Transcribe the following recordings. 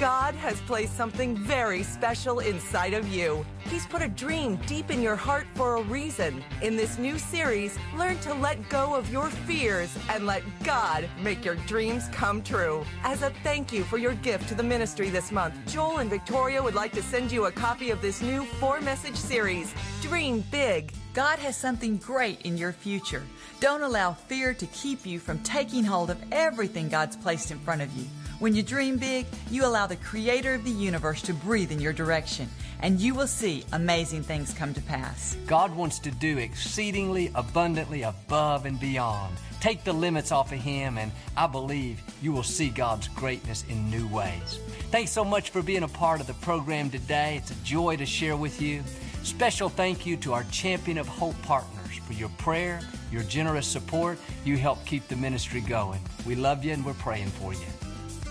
God has placed something very special inside of you. He's put a dream deep in your heart for a reason. In this new series, learn to let go of your fears and let God make your dreams come true. As a thank you for your gift to the ministry this month, Joel and Victoria would like to send you a copy of this new four message series, Dream Big. God has something great in your future. Don't allow fear to keep you from taking hold of everything God's placed in front of you. When you dream big, you allow the creator of the universe to breathe in your direction, and you will see amazing things come to pass. God wants to do exceedingly abundantly above and beyond. Take the limits off of Him, and I believe you will see God's greatness in new ways. Thanks so much for being a part of the program today. It's a joy to share with you. Special thank you to our Champion of Hope partners for your prayer, your generous support. You help keep the ministry going. We love you and we're praying for you.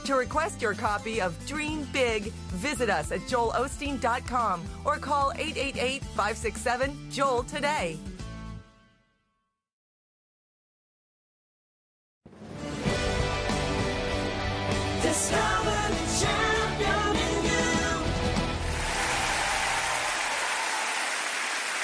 To request your copy of Dream Big, visit us at joelosteen.com or call 888 567 Joel today. Discover the champion in you.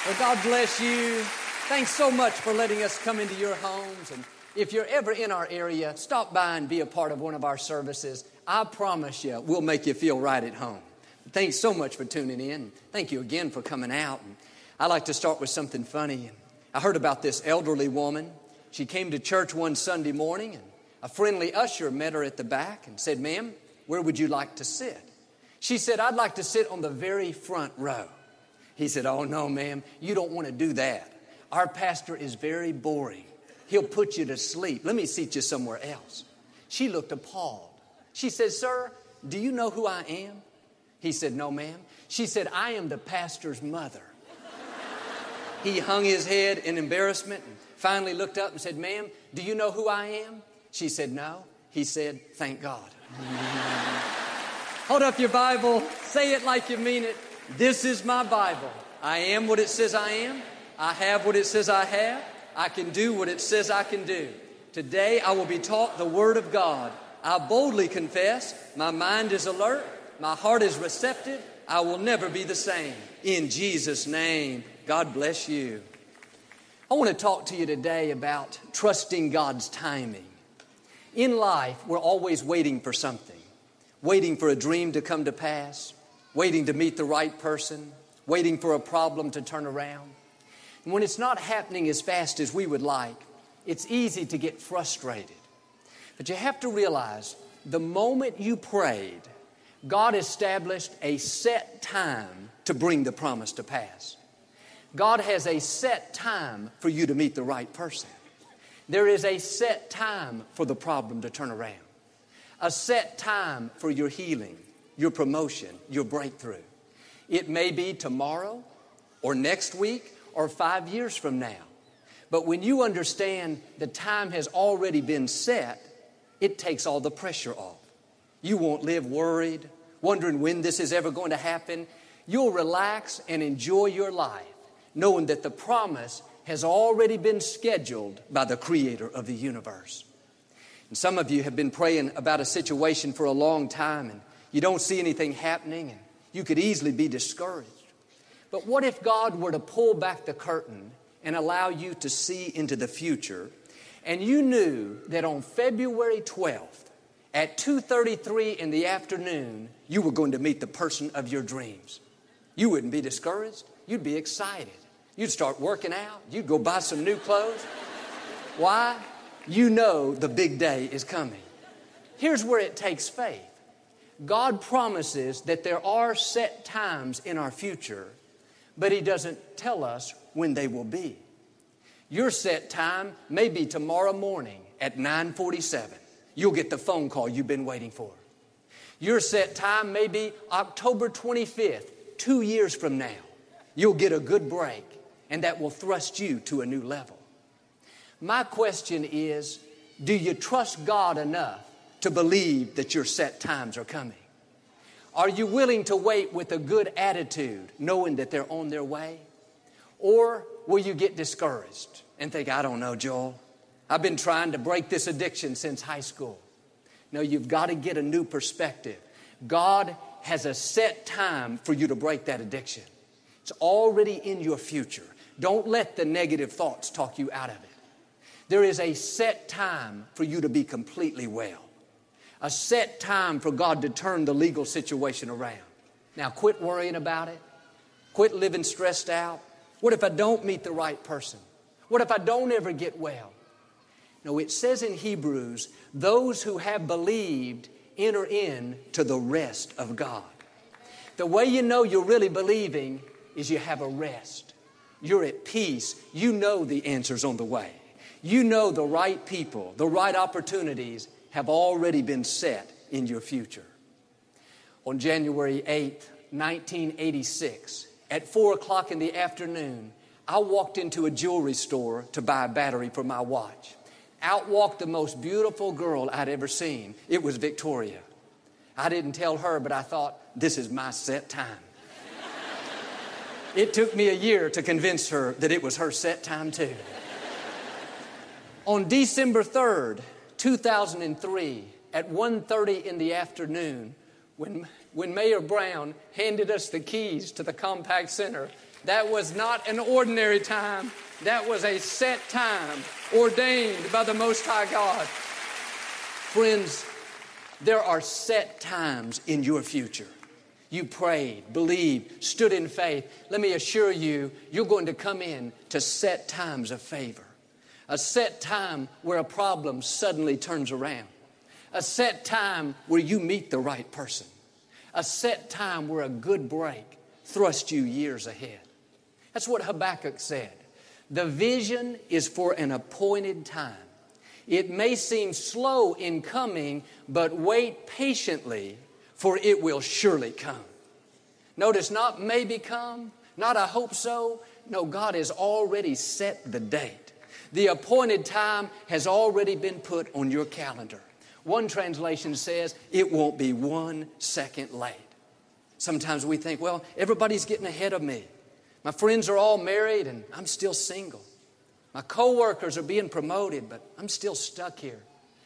Well, God bless you. Thanks so much for letting us come into your homes. And if you're ever in our area, stop by and be a part of one of our services. I promise you, we'll make you feel right at home. Thanks so much for tuning in. Thank you again for coming out. I like to start with something funny. I heard about this elderly woman. She came to church one Sunday morning, and a friendly usher met her at the back and said, Ma'am, where would you like to sit? She said, I'd like to sit on the very front row. He said, Oh, no, ma'am, you don't want to do that. Our pastor is very boring. He'll put you to sleep. Let me seat you somewhere else. She looked appalled. She said, Sir, do you know who I am? He said, No, ma'am. She said, I am the pastor's mother. He hung his head in embarrassment and finally looked up and said, Ma'am, do you know who I am? She said, No. He said, Thank God. Hold up your Bible, say it like you mean it. This is my Bible. I am what it says I am. I have what it says I have. I can do what it says I can do. Today I will be taught the Word of God. I boldly confess, my mind is alert, my heart is receptive. I will never be the same. In Jesus' name, God bless you. I want to talk to you today about trusting God's timing. In life, we're always waiting for something waiting for a dream to come to pass, waiting to meet the right person, waiting for a problem to turn around. When it's not happening as fast as we would like, it's easy to get frustrated. But you have to realize the moment you prayed, God established a set time to bring the promise to pass. God has a set time for you to meet the right person. There is a set time for the problem to turn around, a set time for your healing, your promotion, your breakthrough. It may be tomorrow or next week or five years from now. But when you understand the time has already been set, it takes all the pressure off. You won't live worried, wondering when this is ever going to happen. You'll relax and enjoy your life, knowing that the promise has already been scheduled by the creator of the universe. And some of you have been praying about a situation for a long time and you don't see anything happening and you could easily be discouraged. But what if God were to pull back the curtain and allow you to see into the future and you knew that on February 12th at 2:33 in the afternoon you were going to meet the person of your dreams. You wouldn't be discouraged, you'd be excited. You'd start working out, you'd go buy some new clothes. Why? You know the big day is coming. Here's where it takes faith. God promises that there are set times in our future, but He doesn't tell us when they will be. Your set time may be tomorrow morning at 947. You'll get the phone call you've been waiting for. Your set time may be October 25th, two years from now. You'll get a good break, and that will thrust you to a new level. My question is do you trust God enough to believe that your set times are coming? Are you willing to wait with a good attitude, knowing that they're on their way? Or will you get discouraged and think, I don't know, Joel. I've been trying to break this addiction since high school. No, you've got to get a new perspective. God has a set time for you to break that addiction. It's already in your future. Don't let the negative thoughts talk you out of it. There is a set time for you to be completely well, a set time for God to turn the legal situation around. Now, quit worrying about it. Quit living stressed out. What if I don't meet the right person? What if I don't ever get well? No, it says in Hebrews, those who have believed enter in to the rest of God. The way you know you're really believing is you have a rest. You're at peace. You know the answer's on the way. You know the right people, the right opportunities have already been set in your future. On January 8th, 1986, at 4 o'clock in the afternoon, I walked into a jewelry store to buy a battery for my watch. Out walked the most beautiful girl I'd ever seen. It was Victoria. I didn't tell her, but I thought, this is my set time. It took me a year to convince her that it was her set time too. On December 3rd, 2003, at 1:30 in the afternoon, when, when Mayor Brown handed us the keys to the Compaq Center, that was not an ordinary time. That was a set time ordained by the Most High God. Friends, there are set times in your future. You prayed, believed, stood in faith. Let me assure you, you're going to come in to set times of favor. A set time where a problem suddenly turns around. A set time where you meet the right person. A set time where a good break thrusts you years ahead. That's what Habakkuk said. The vision is for an appointed time. It may seem slow in coming, but wait patiently for it will surely come. Notice, not maybe come, not I hope so. No, God has already set the date. The appointed time has already been put on your calendar. One translation says it won't be one second late. Sometimes we think, well, everybody's getting ahead of me. My friends are all married and I'm still single. My coworkers are being promoted, but I'm still stuck here.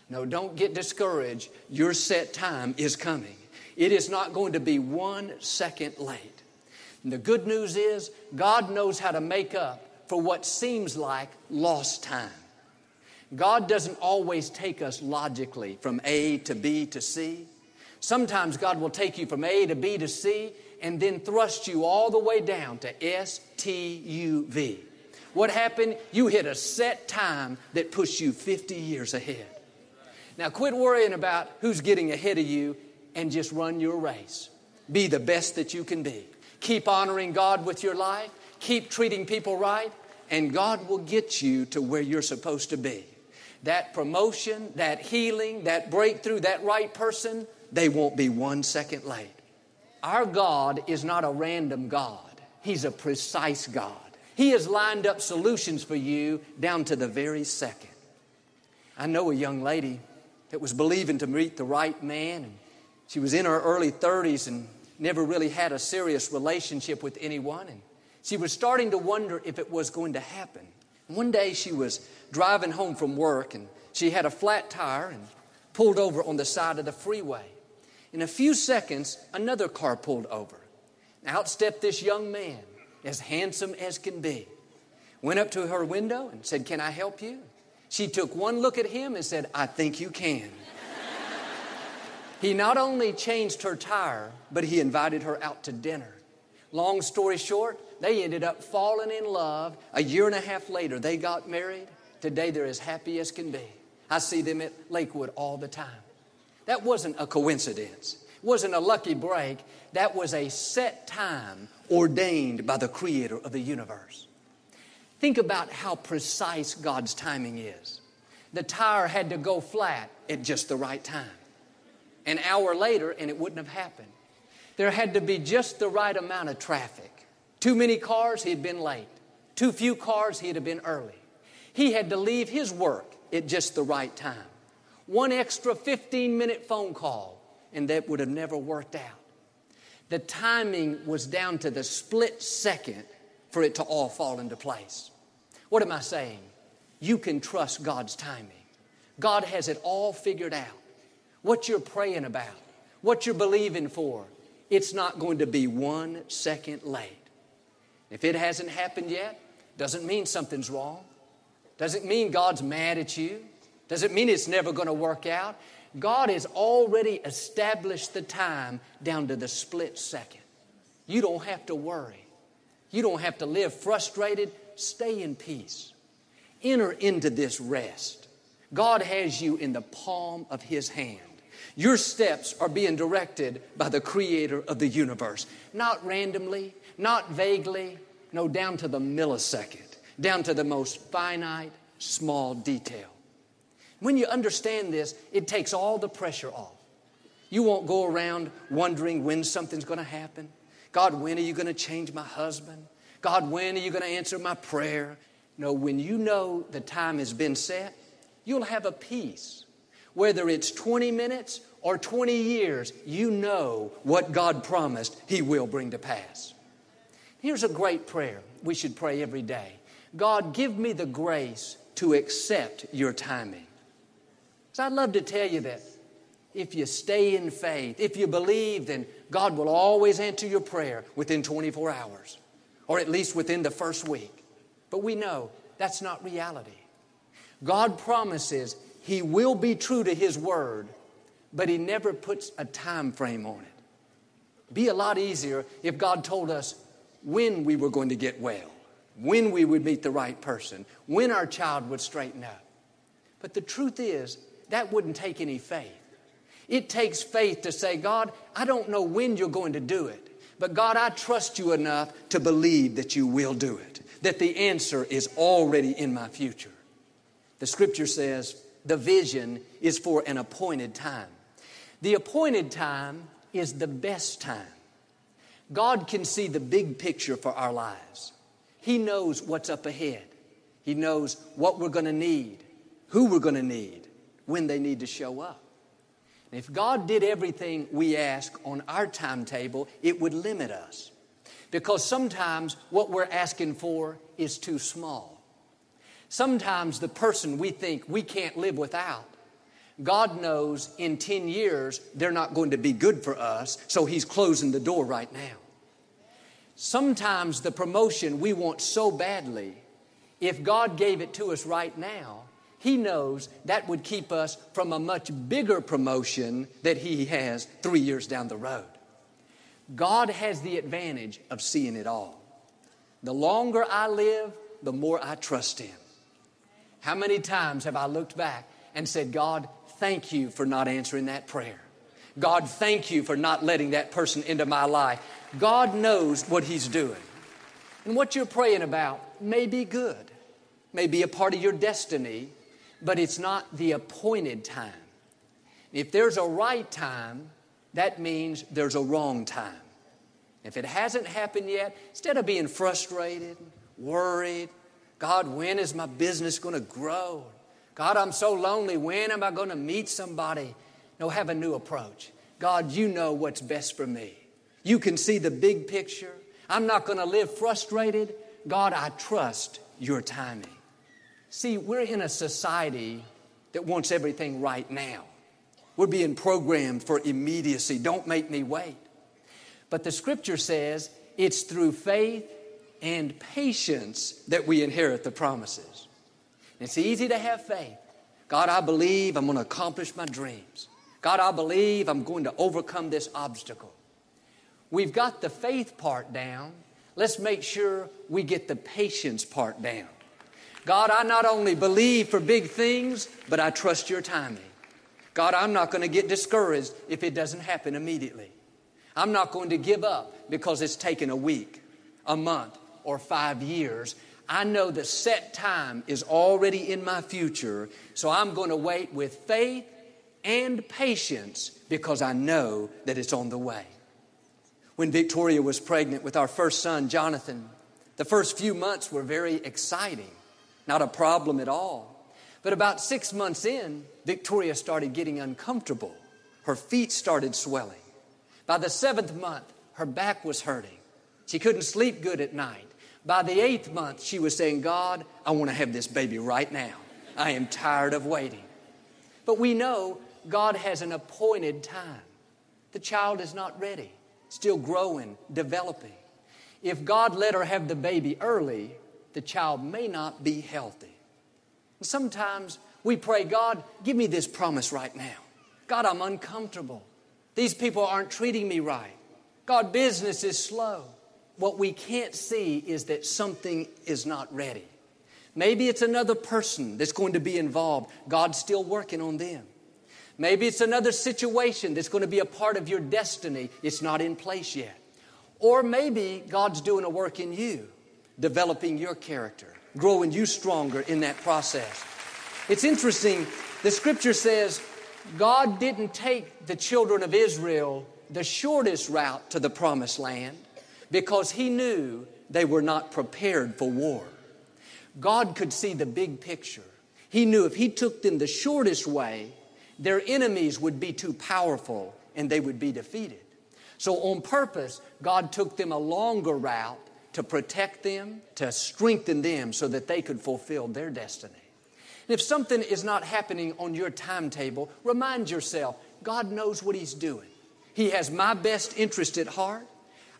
No, don't get discouraged. Your set time is coming. It is not going to be one second late. And the good news is, God knows how to make up for what seems like lost time. God doesn't always take us logically from A to B to C. Sometimes God will take you from A to B to C and then thrust you all the way down to S T U V. What happened? You hit a set time that pushed you 50 years ahead. Now, quit worrying about who's getting ahead of you and just run your race. Be the best that you can be. Keep honoring God with your life, keep treating people right, and God will get you to where you're supposed to be. That promotion, that healing, that breakthrough, that right person, they won't be one second late. Our God is not a random God, He's a precise God. He has lined up solutions for you down to the very second. I know a young lady that was believing to meet the right man, and she was in her early 30s and never really had a serious relationship with anyone. And she was starting to wonder if it was going to happen. One day she was driving home from work and she had a flat tire and pulled over on the side of the freeway. In a few seconds, another car pulled over. Out stepped this young man, as handsome as can be. Went up to her window and said, Can I help you? She took one look at him and said, I think you can. he not only changed her tire, but he invited her out to dinner. Long story short, they ended up falling in love. A year and a half later, they got married. Today, they're as happy as can be. I see them at Lakewood all the time. That wasn't a coincidence, it wasn't a lucky break. That was a set time ordained by the creator of the universe. Think about how precise God's timing is. The tire had to go flat at just the right time. An hour later, and it wouldn't have happened. There had to be just the right amount of traffic. Too many cars, he'd been late. Too few cars, he'd have been early. He had to leave his work at just the right time. One extra 15 minute phone call, and that would have never worked out. The timing was down to the split second for it to all fall into place. What am I saying? You can trust God's timing. God has it all figured out. What you're praying about, what you're believing for, it's not going to be one second late. If it hasn't happened yet, doesn't mean something's wrong. Doesn't mean God's mad at you. Doesn't mean it's never going to work out. God has already established the time down to the split second. You don't have to worry. You don't have to live frustrated. Stay in peace. Enter into this rest. God has you in the palm of His hand. Your steps are being directed by the Creator of the universe, not randomly, not vaguely, no, down to the millisecond, down to the most finite, small detail. When you understand this, it takes all the pressure off. You won't go around wondering when something's going to happen. God, when are you going to change my husband? God, when are you going to answer my prayer? No, when you know the time has been set, you'll have a peace. Whether it's 20 minutes or 20 years, you know what God promised He will bring to pass. Here's a great prayer we should pray every day God, give me the grace to accept your timing. So I'd love to tell you that if you stay in faith, if you believe, then God will always answer your prayer within 24 hours, or at least within the first week. But we know that's not reality. God promises He will be true to His word, but He never puts a time frame on it. Be a lot easier if God told us when we were going to get well, when we would meet the right person, when our child would straighten up. But the truth is, that wouldn't take any faith. It takes faith to say, God, I don't know when you're going to do it, but God, I trust you enough to believe that you will do it, that the answer is already in my future. The scripture says the vision is for an appointed time. The appointed time is the best time. God can see the big picture for our lives. He knows what's up ahead. He knows what we're going to need, who we're going to need, when they need to show up. And if God did everything we ask on our timetable, it would limit us. Because sometimes what we're asking for is too small. Sometimes the person we think we can't live without, God knows in 10 years they're not going to be good for us, so He's closing the door right now. Sometimes the promotion we want so badly, if God gave it to us right now, he knows that would keep us from a much bigger promotion that He has three years down the road. God has the advantage of seeing it all. The longer I live, the more I trust Him. How many times have I looked back and said, God, thank you for not answering that prayer? God, thank you for not letting that person into my life. God knows what He's doing. And what you're praying about may be good, may be a part of your destiny, but it's not the appointed time. If there's a right time, that means there's a wrong time. If it hasn't happened yet, instead of being frustrated, worried, God, when is my business going to grow? God, I'm so lonely. When am I going to meet somebody? No, have a new approach. God, you know what's best for me. You can see the big picture. I'm not going to live frustrated. God, I trust your timing. See, we're in a society that wants everything right now. We're being programmed for immediacy. Don't make me wait. But the scripture says it's through faith and patience that we inherit the promises. It's easy to have faith. God, I believe I'm going to accomplish my dreams. God, I believe I'm going to overcome this obstacle. We've got the faith part down. Let's make sure we get the patience part down. God, I not only believe for big things, but I trust your timing. God, I'm not going to get discouraged if it doesn't happen immediately. I'm not going to give up because it's taken a week, a month, or five years. I know the set time is already in my future, so I'm going to wait with faith and patience because I know that it's on the way. When Victoria was pregnant with our first son, Jonathan, the first few months were very exciting. Not a problem at all. But about six months in, Victoria started getting uncomfortable. Her feet started swelling. By the seventh month, her back was hurting. She couldn't sleep good at night. By the eighth month, she was saying, God, I want to have this baby right now. I am tired of waiting. But we know God has an appointed time. The child is not ready, still growing, developing. If God let her have the baby early, the child may not be healthy. And sometimes we pray, God, give me this promise right now. God, I'm uncomfortable. These people aren't treating me right. God, business is slow. What we can't see is that something is not ready. Maybe it's another person that's going to be involved. God's still working on them. Maybe it's another situation that's going to be a part of your destiny. It's not in place yet. Or maybe God's doing a work in you, developing your character, growing you stronger in that process. It's interesting, the scripture says God didn't take the children of Israel the shortest route to the promised land because He knew they were not prepared for war. God could see the big picture. He knew if He took them the shortest way, their enemies would be too powerful and they would be defeated. So, on purpose, God took them a longer route to protect them, to strengthen them so that they could fulfill their destiny. And if something is not happening on your timetable, remind yourself God knows what He's doing. He has my best interest at heart.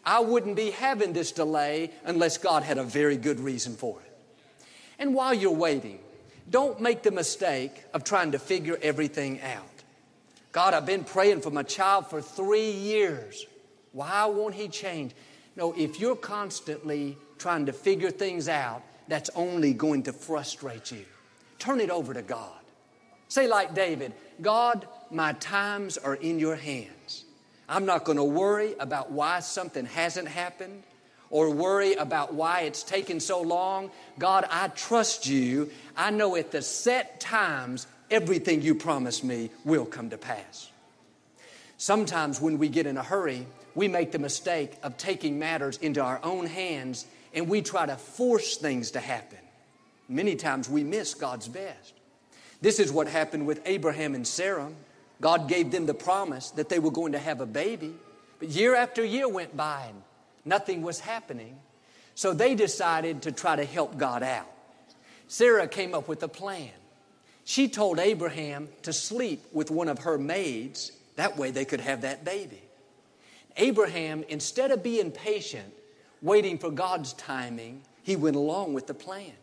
I wouldn't be having this delay unless God had a very good reason for it. And while you're waiting, don't make the mistake of trying to figure everything out. God, I've been praying for my child for three years. Why won't he change? No, if you're constantly trying to figure things out, that's only going to frustrate you. Turn it over to God. Say, like David, God, my times are in your hands. I'm not going to worry about why something hasn't happened or worry about why it's taken so long. God, I trust you. I know at the set times, everything you promised me will come to pass. Sometimes when we get in a hurry, we make the mistake of taking matters into our own hands and we try to force things to happen. Many times we miss God's best. This is what happened with Abraham and Sarah. God gave them the promise that they were going to have a baby. But year after year went by and nothing was happening. So they decided to try to help God out. Sarah came up with a plan. She told Abraham to sleep with one of her maids. That way they could have that baby. Abraham, instead of being patient, waiting for God's timing, he went along with the plan.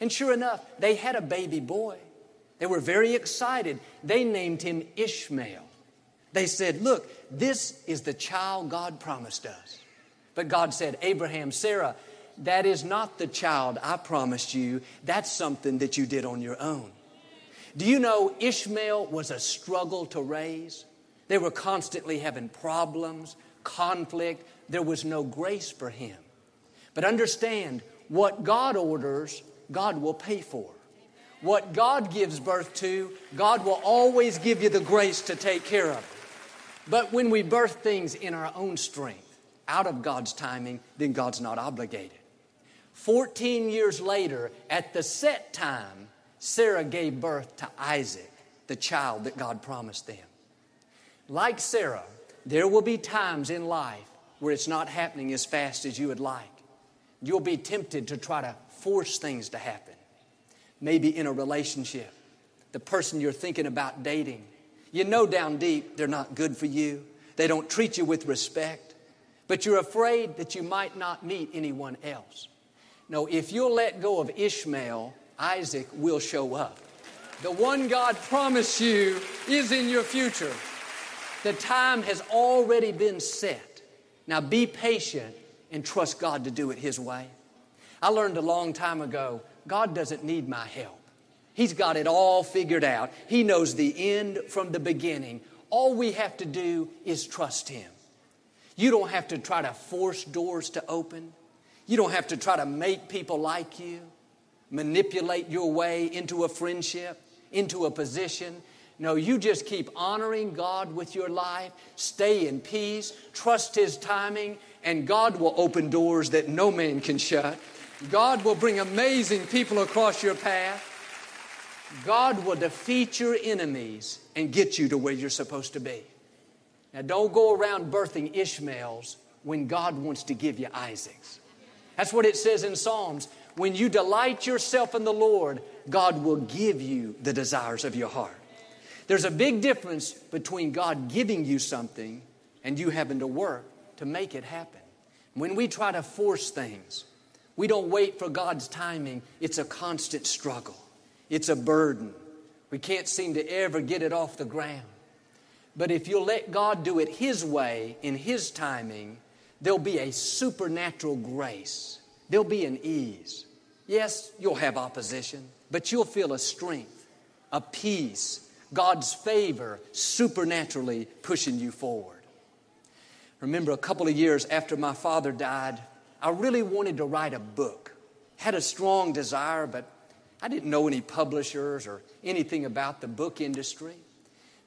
And sure enough, they had a baby boy. They were very excited. They named him Ishmael. They said, Look, this is the child God promised us. But God said, Abraham, Sarah, that is not the child I promised you. That's something that you did on your own. Do you know Ishmael was a struggle to raise? They were constantly having problems, conflict. There was no grace for him. But understand, what God orders, God will pay for. What God gives birth to, God will always give you the grace to take care of. But when we birth things in our own strength, out of God's timing, then God's not obligated. 14 years later, at the set time, Sarah gave birth to Isaac, the child that God promised them. Like Sarah, there will be times in life where it's not happening as fast as you would like. You'll be tempted to try to force things to happen. Maybe in a relationship, the person you're thinking about dating, you know down deep they're not good for you. They don't treat you with respect, but you're afraid that you might not meet anyone else. No, if you'll let go of Ishmael, Isaac will show up. The one God promised you is in your future. The time has already been set. Now be patient and trust God to do it His way. I learned a long time ago God doesn't need my help. He's got it all figured out. He knows the end from the beginning. All we have to do is trust Him. You don't have to try to force doors to open. You don't have to try to make people like you, manipulate your way into a friendship, into a position. No, you just keep honoring God with your life, stay in peace, trust His timing, and God will open doors that no man can shut. God will bring amazing people across your path. God will defeat your enemies and get you to where you're supposed to be. Now, don't go around birthing Ishmaels when God wants to give you Isaacs. That's what it says in Psalms. When you delight yourself in the Lord, God will give you the desires of your heart. There's a big difference between God giving you something and you having to work to make it happen. When we try to force things, we don't wait for God's timing, it's a constant struggle, it's a burden. We can't seem to ever get it off the ground. But if you'll let God do it His way, in His timing, there'll be a supernatural grace. There'll be an ease. Yes, you'll have opposition, but you'll feel a strength, a peace, God's favor supernaturally pushing you forward. Remember, a couple of years after my father died, I really wanted to write a book. Had a strong desire, but I didn't know any publishers or anything about the book industry.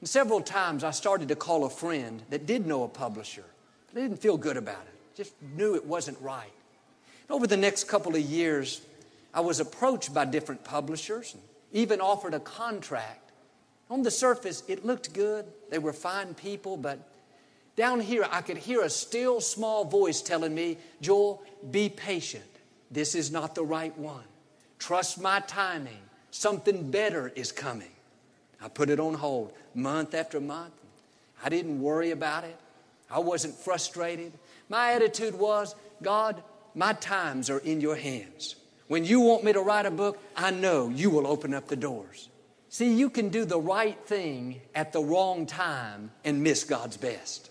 And several times I started to call a friend that did know a publisher. But I didn't feel good about it, just knew it wasn't right. And over the next couple of years, I was approached by different publishers and even offered a contract. On the surface, it looked good. They were fine people, but down here, I could hear a still small voice telling me, Joel, be patient. This is not the right one. Trust my timing. Something better is coming. I put it on hold month after month. I didn't worry about it. I wasn't frustrated. My attitude was God, my times are in your hands. When you want me to write a book, I know you will open up the doors. See, you can do the right thing at the wrong time and miss God's best.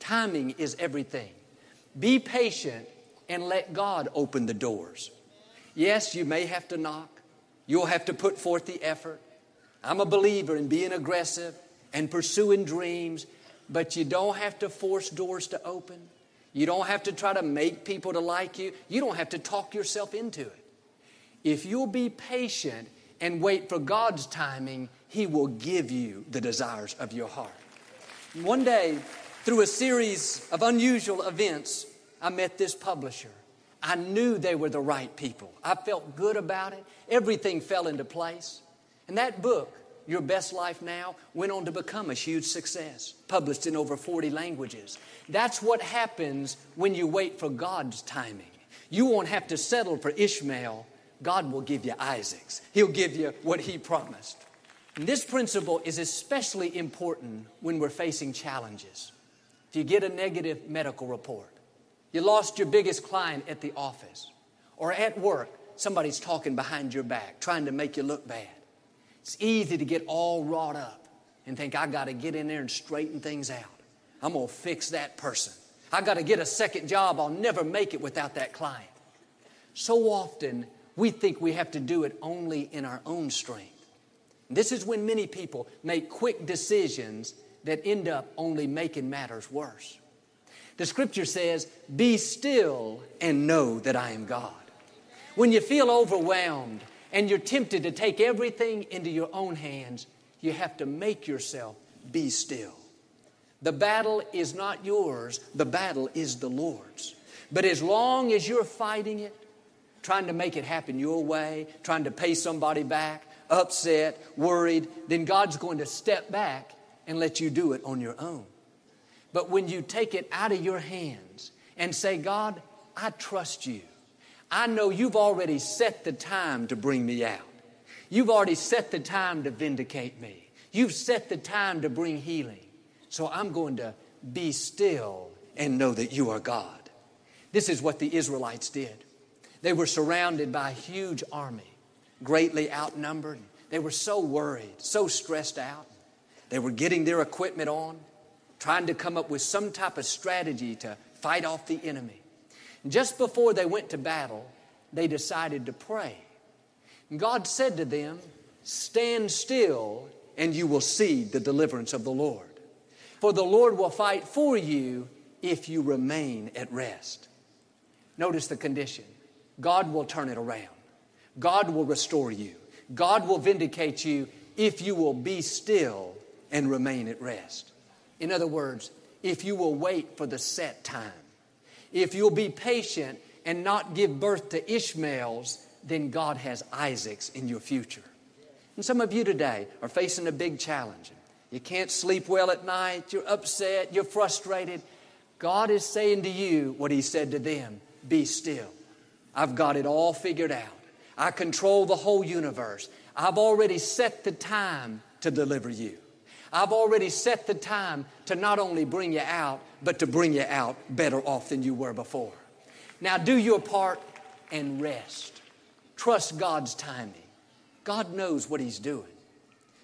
Timing is everything. Be patient and let God open the doors. Yes, you may have to knock. You'll have to put forth the effort. I'm a believer in being aggressive and pursuing dreams, but you don't have to force doors to open. You don't have to try to make people to like you. You don't have to talk yourself into it. If you'll be patient and wait for God's timing, He will give you the desires of your heart. One day, through a series of unusual events, I met this publisher. I knew they were the right people. I felt good about it. Everything fell into place. And that book, Your Best Life Now, went on to become a huge success, published in over 40 languages. That's what happens when you wait for God's timing. You won't have to settle for Ishmael. God will give you Isaac's. He'll give you what He promised. And this principle is especially important when we're facing challenges. If you get a negative medical report, you lost your biggest client at the office, or at work, somebody's talking behind your back, trying to make you look bad. It's easy to get all wrought up and think, I got to get in there and straighten things out. I'm going to fix that person. I got to get a second job. I'll never make it without that client. So often, we think we have to do it only in our own strength. This is when many people make quick decisions that end up only making matters worse. The scripture says, Be still and know that I am God. When you feel overwhelmed and you're tempted to take everything into your own hands, you have to make yourself be still. The battle is not yours, the battle is the Lord's. But as long as you're fighting it, trying to make it happen your way, trying to pay somebody back, upset, worried, then God's going to step back and let you do it on your own. But when you take it out of your hands and say, God, I trust you. I know you've already set the time to bring me out. You've already set the time to vindicate me. You've set the time to bring healing. So I'm going to be still and know that you are God. This is what the Israelites did. They were surrounded by a huge army, greatly outnumbered. They were so worried, so stressed out. They were getting their equipment on, trying to come up with some type of strategy to fight off the enemy. Just before they went to battle, they decided to pray. God said to them, Stand still, and you will see the deliverance of the Lord. For the Lord will fight for you if you remain at rest. Notice the condition God will turn it around, God will restore you, God will vindicate you if you will be still and remain at rest. In other words, if you will wait for the set time, if you'll be patient and not give birth to Ishmaels, then God has Isaacs in your future. And some of you today are facing a big challenge. You can't sleep well at night, you're upset, you're frustrated. God is saying to you what He said to them be still. I've got it all figured out. I control the whole universe. I've already set the time to deliver you. I've already set the time to not only bring you out, but to bring you out better off than you were before. Now do your part and rest. Trust God's timing. God knows what He's doing.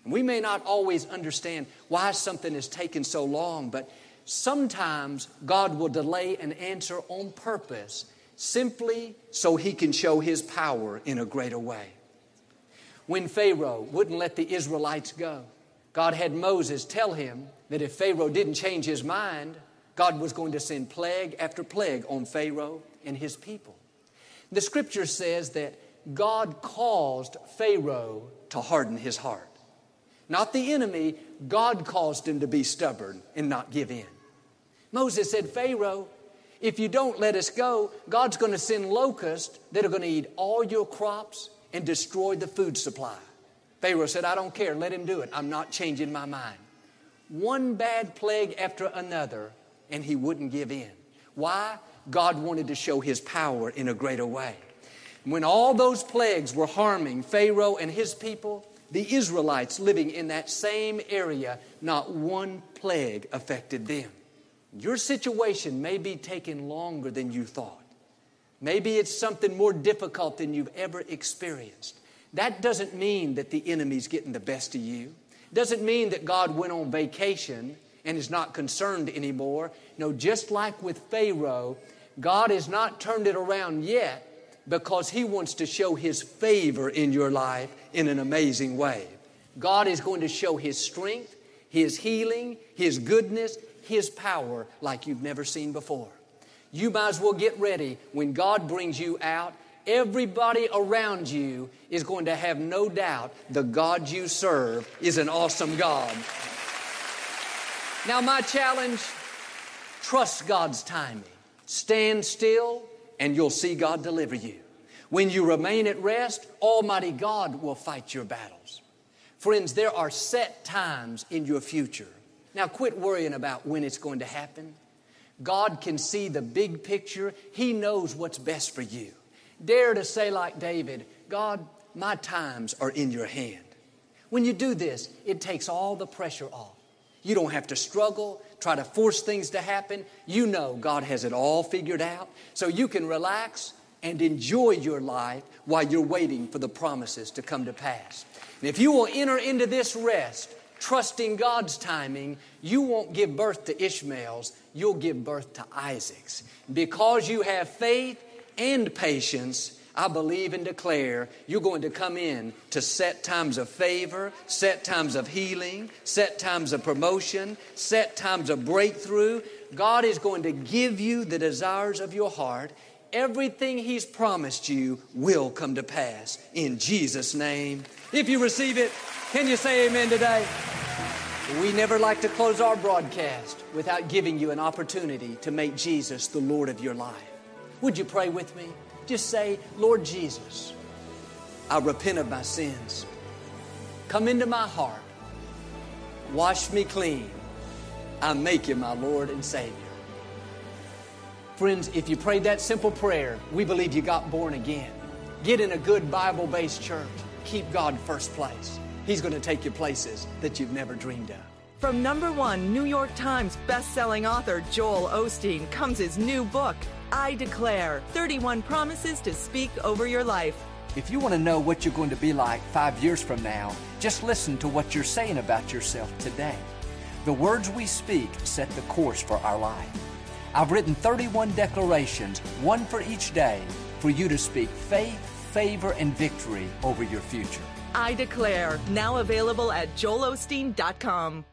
And we may not always understand why something is taking so long, but sometimes God will delay an answer on purpose simply so He can show His power in a greater way. When Pharaoh wouldn't let the Israelites go, God had Moses tell him that if Pharaoh didn't change his mind, God was going to send plague after plague on Pharaoh and his people. The scripture says that God caused Pharaoh to harden his heart. Not the enemy, God caused him to be stubborn and not give in. Moses said, Pharaoh, if you don't let us go, God's going to send locusts that are going to eat all your crops and destroy the food supply. Pharaoh said, I don't care, let him do it. I'm not changing my mind. One bad plague after another, and he wouldn't give in. Why? God wanted to show his power in a greater way. When all those plagues were harming Pharaoh and his people, the Israelites living in that same area, not one plague affected them. Your situation may be taking longer than you thought. Maybe it's something more difficult than you've ever experienced. That doesn't mean that the enemy's getting the best of you. Doesn't mean that God went on vacation and is not concerned anymore. No, just like with Pharaoh, God has not turned it around yet because He wants to show His favor in your life in an amazing way. God is going to show His strength, His healing, His goodness, His power like you've never seen before. You might as well get ready when God brings you out. Everybody around you is going to have no doubt the God you serve is an awesome God. Now, my challenge trust God's timing. Stand still, and you'll see God deliver you. When you remain at rest, Almighty God will fight your battles. Friends, there are set times in your future. Now, quit worrying about when it's going to happen. God can see the big picture, He knows what's best for you. Dare to say, like David, God, my times are in your hand. When you do this, it takes all the pressure off. You don't have to struggle, try to force things to happen. You know God has it all figured out. So you can relax and enjoy your life while you're waiting for the promises to come to pass. And if you will enter into this rest, trusting God's timing, you won't give birth to Ishmael's, you'll give birth to Isaac's. Because you have faith and patience, I believe and declare you're going to come in to set times of favor, set times of healing, set times of promotion, set times of breakthrough. God is going to give you the desires of your heart. Everything He's promised you will come to pass in Jesus' name. If you receive it, can you say amen today? We never like to close our broadcast without giving you an opportunity to make Jesus the Lord of your life. Would you pray with me? Just say, Lord Jesus, I repent of my sins. Come into my heart. Wash me clean. I make you my Lord and Savior. Friends, if you prayed that simple prayer, we believe you got born again. Get in a good Bible based church. Keep God first place. He's going to take you places that you've never dreamed of. From number one New York Times best-selling author Joel Osteen comes his new book, I Declare 31 Promises to Speak Over Your Life. If you want to know what you're going to be like five years from now, just listen to what you're saying about yourself today. The words we speak set the course for our life. I've written 31 declarations, one for each day, for you to speak faith, favor, and victory over your future. I Declare, now available at joelosteen.com.